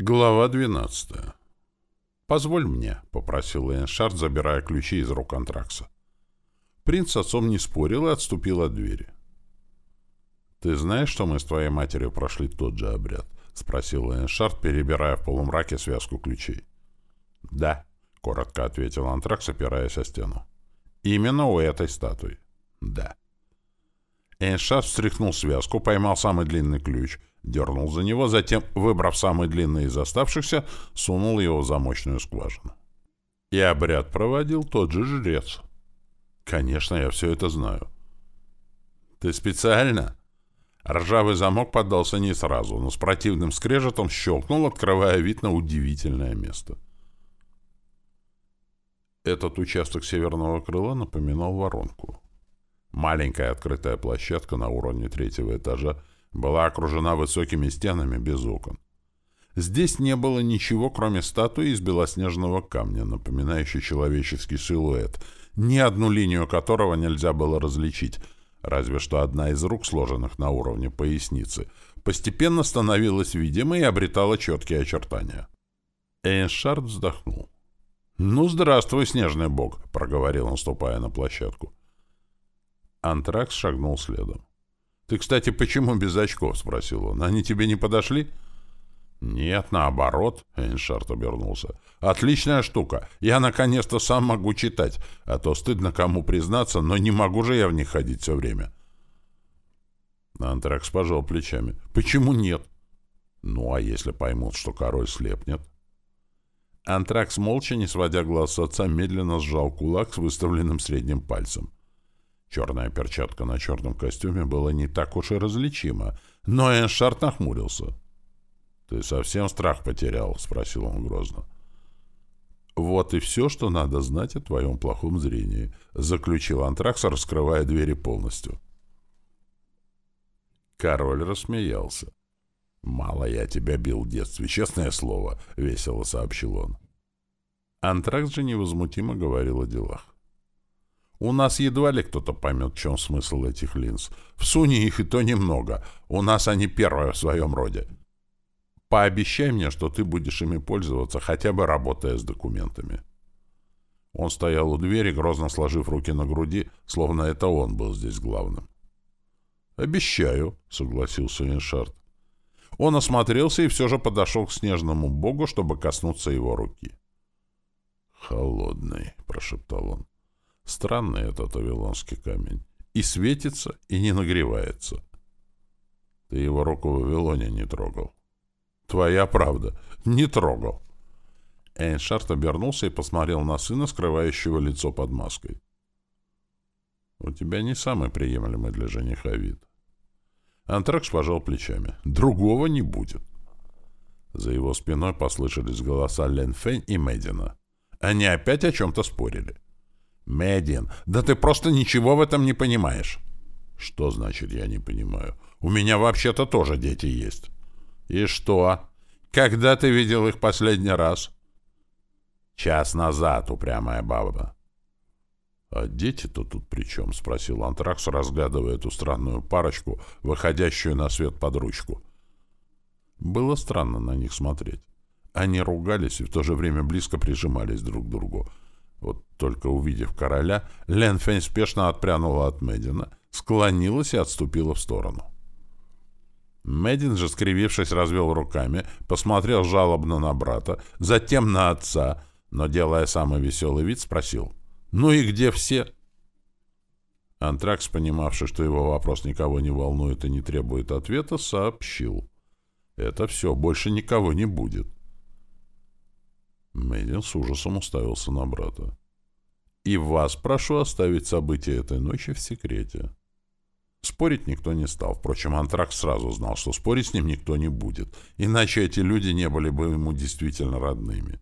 Глава 12. «Позволь мне», — попросил Эйншард, забирая ключи из рук Антракса. Принц с отцом не спорил и отступил от двери. «Ты знаешь, что мы с твоей матерью прошли тот же обряд?» — спросил Эйншард, перебирая в полумраке связку ключей. «Да», — коротко ответил Антракс, опираясь о стену. «Именно у этой статуи». «Да». Эйншард встряхнул связку, поймал самый длинный ключ — дернул за него, затем, выбрав самый длинный из оставшихся, сунул его в замочную скважину. И обряд проводил тот же жрец. Конечно, я все это знаю. Ты специально? Ржавый замок поддался не сразу, но с противным скрежетом щелкнул, открывая вид на удивительное место. Этот участок северного крыла напоминал воронку. Маленькая открытая площадка на уровне третьего этажа была окружена высокими стенами без окон. Здесь не было ничего, кроме статуи из белоснежного камня, напоминающей человеческий силуэт, ни одну линию которого нельзя было различить, разве что одна из рук, сложенных на уровне поясницы, постепенно становилась видимой и обретала четкие очертания. Эйншард вздохнул. «Ну, здравствуй, снежный бог», — проговорил он, ступая на площадку. Антракс шагнул следом. «Ты, кстати, почему без очков?» — спросил он. «Они тебе не подошли?» «Нет, наоборот», — Эйншард обернулся. «Отличная штука. Я наконец-то сам могу читать, а то стыдно кому признаться, но не могу же я в них ходить все время». Антракс пожал плечами. «Почему нет?» «Ну, а если поймут, что король слепнет?» Антракс, молча, не сводя глаз с отца, медленно сжал кулак с выставленным средним пальцем. Черная перчатка на черном костюме была не так уж и различима, но Эншарт нахмурился. «Ты совсем страх потерял?» — спросил он грозно. «Вот и все, что надо знать о твоем плохом зрении», — заключил Антракс, раскрывая двери полностью. Король рассмеялся. «Мало я тебя бил в детстве, честное слово», — весело сообщил он. Антракс же невозмутимо говорил о делах. У нас едва ли кто-то поймет, в чем смысл этих линз. В Суне их и то немного. У нас они первые в своем роде. Пообещай мне, что ты будешь ими пользоваться, хотя бы работая с документами. Он стоял у двери, грозно сложив руки на груди, словно это он был здесь главным. «Обещаю», — согласился Иншард. Он осмотрелся и все же подошел к снежному богу, чтобы коснуться его руки. «Холодный», — прошептал он. Странный этот авилонский камень. И светится, и не нагревается. Ты его руку в Вавилоне не трогал. Твоя правда. Не трогал. Эйншарт обернулся и посмотрел на сына, скрывающего лицо под маской. У тебя не самый приемлемый для жениха вид. Антракс пожал плечами. Другого не будет. За его спиной послышались голоса Лен Фэнь и Мэддина. Они опять о чем-то спорили. — Медин, да ты просто ничего в этом не понимаешь. Что значит я не понимаю? У меня вообще-то тоже дети есть. И что? Когда ты видел их последний раз? Час назад, упрямая баба. «А дети-то тут при чем?» — спросил Антракс, разглядывая эту странную парочку, выходящую на свет под ручку. Было странно на них смотреть. Они ругались и в то же время близко прижимались друг к другу. Вот только увидев короля, Лен Фэнь спешно отпрянула от Мэддина, склонилась и отступила в сторону. Мэддин же, скривившись, развел руками, посмотрел жалобно на брата, затем на отца, но, делая самый веселый вид, спросил, «Ну и где все?» Антракс, понимавший, что его вопрос никого не волнует и не требует ответа, сообщил, «Это все, больше никого не будет». Мэддин с ужасом уставился на брата. «И вас прошу оставить события этой ночи в секрете». Спорить никто не стал. Впрочем, Антракс сразу знал, что спорить с ним никто не будет, иначе эти люди не были бы ему действительно родными.